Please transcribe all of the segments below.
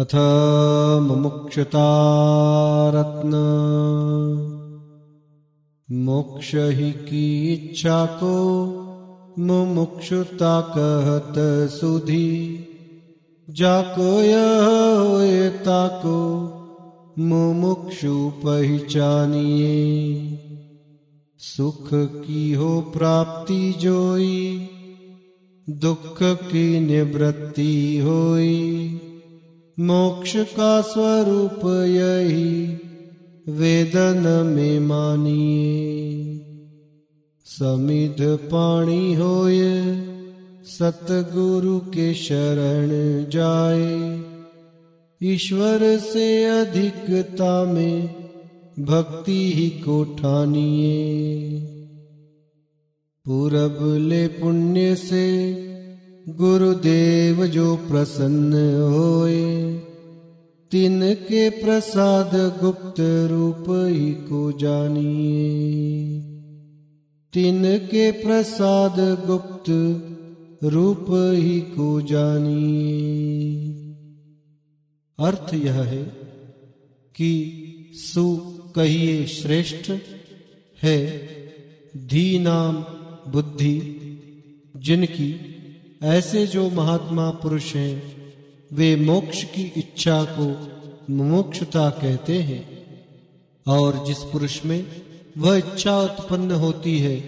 अथ मुमुक्षुता रत्न। मोक्ष ही की इच्छा को मुमुक्षुता कहत सुधी। जाको यह ताको मुमुक्षु पहचानिए सुख की हो प्राप्ति जोई, दुख की निवृत्ति होई। मोक्ष का स्वरूप यही वेदन में मानिए। समिध पाणी होय, सतगुरु के शरण जाए। ईश्वर से अधिकता में भक्ति ही को ठानिए। पूरब ले पुण्य से गुरुदेव जो प्रसन्न होए तिन के प्रसाद गुप्त रूप ही को जानिए। तिन के प्रसाद गुप्त रूप ही को जानिए। अर्थ यह है कि सु कहिए श्रेष्ठ है, धी नाम बुद्धि, जिनकी ऐसे जो महात्मा पुरुष हैं, वे मोक्ष की इच्छा को मुमुक्षता कहते हैं। और जिस पुरुष में वह इच्छा उत्पन्न होती है,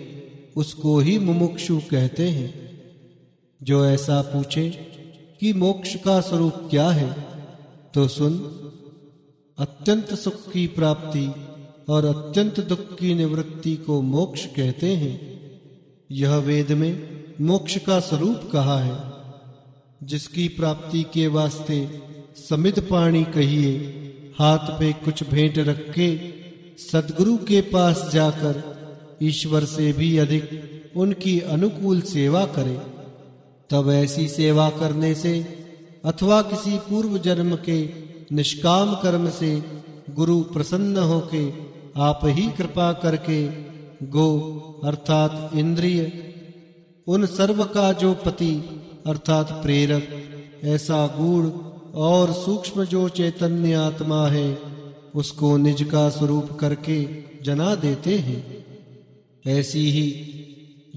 उसको ही मुमुक्षु कहते हैं। जो ऐसा पूछे कि मोक्ष का स्वरूप क्या है तो सुन, अत्यंत सुख की प्राप्ति और अत्यंत दुख की निवृत्ति को मोक्ष कहते हैं। यह वेद में मोक्ष का स्वरूप कहा है। जिसकी प्राप्ति के वास्ते समित पाणी कहिए, हाथ पे कुछ भेंट रख के सदगुरु के पास जाकर ईश्वर से भी अधिक उनकी अनुकूल सेवा करे। तब ऐसी सेवा करने से अथवा किसी पूर्व जन्म के निष्काम कर्म से गुरु प्रसन्न होके आप ही कृपा करके गो अर्थात इंद्रिय उन सर्व का जो पति, अर्थात प्रेरक, ऐसा गूढ़ और सूक्ष्म जो चैतन्य आत्मा है, उसको निज का स्वरूप करके जना देते हैं। ऐसी ही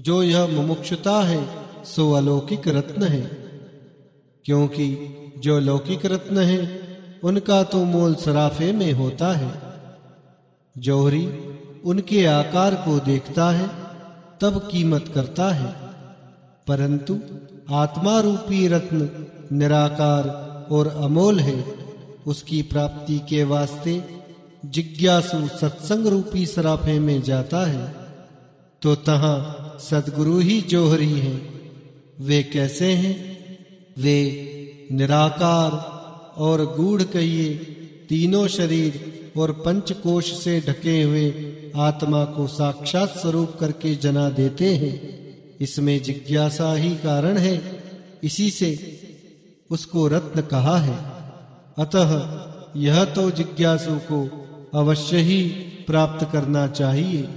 जो यह मुमुक्षुता है, सो अलौकिक रत्न है। क्योंकि जो लौकिक रत्न है, उनका तो मोल सराफे में होता है। जौहरी उनके आकार को देखता है, तब कीमत करता है। परंतु आत्मा रूपी रत्न निराकार और अमोल है। उसकी प्राप्ति के वास्ते जिज्ञासु सत्संग रूपी सराफे में जाता है। तो तहां सदगुरु ही जोहरी हैं। वे कैसे हैं? वे निराकार और गूढ़ कहिए, तीनों शरीर और पंचकोश से ढके हुए आत्मा को साक्षात स्वरूप करके जना देते हैं। इसमें जिज्ञासा ही कारण है। इसी से उसको रत्न कहा है। अतः यह तो जिज्ञासु को अवश्य ही प्राप्त करना चाहिए।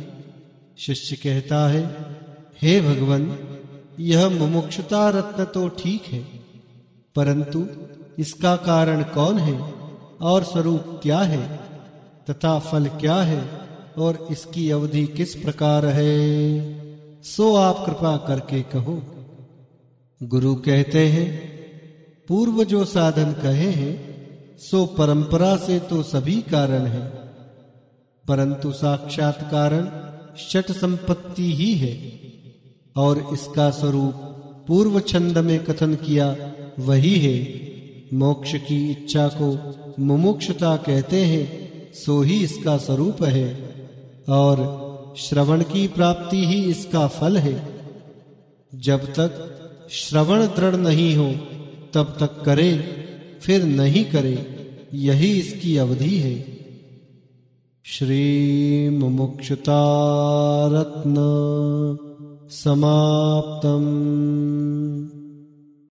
शिष्य कहता है, हे भगवान, यह मुमुक्षुता रत्न तो ठीक है, परंतु इसका कारण कौन है और स्वरूप क्या है, तथा फल क्या है और इसकी अवधि किस प्रकार है? सो आप कृपा करके कहो। गुरु कहते हैं, पूर्व जो साधन कहे हैं, सो परंपरा से तो सभी कारण है। परंतु साक्षात कारण शट संपत्ति ही है, और इसका स्वरूप पूर्व छंद में कथन किया वही है। मोक्ष की इच्छा को मुमुक्षता कहते हैं, सो ही इसका स्वरूप है, और श्रवण की प्राप्ति ही इसका फल है। जब तक श्रवण दृढ़ नहीं हो, तब तक करे, फिर नहीं करे, यही इसकी अवधि है। श्री मुमुक्षुता रत्न समाप्तम।